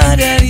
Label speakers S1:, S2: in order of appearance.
S1: sadari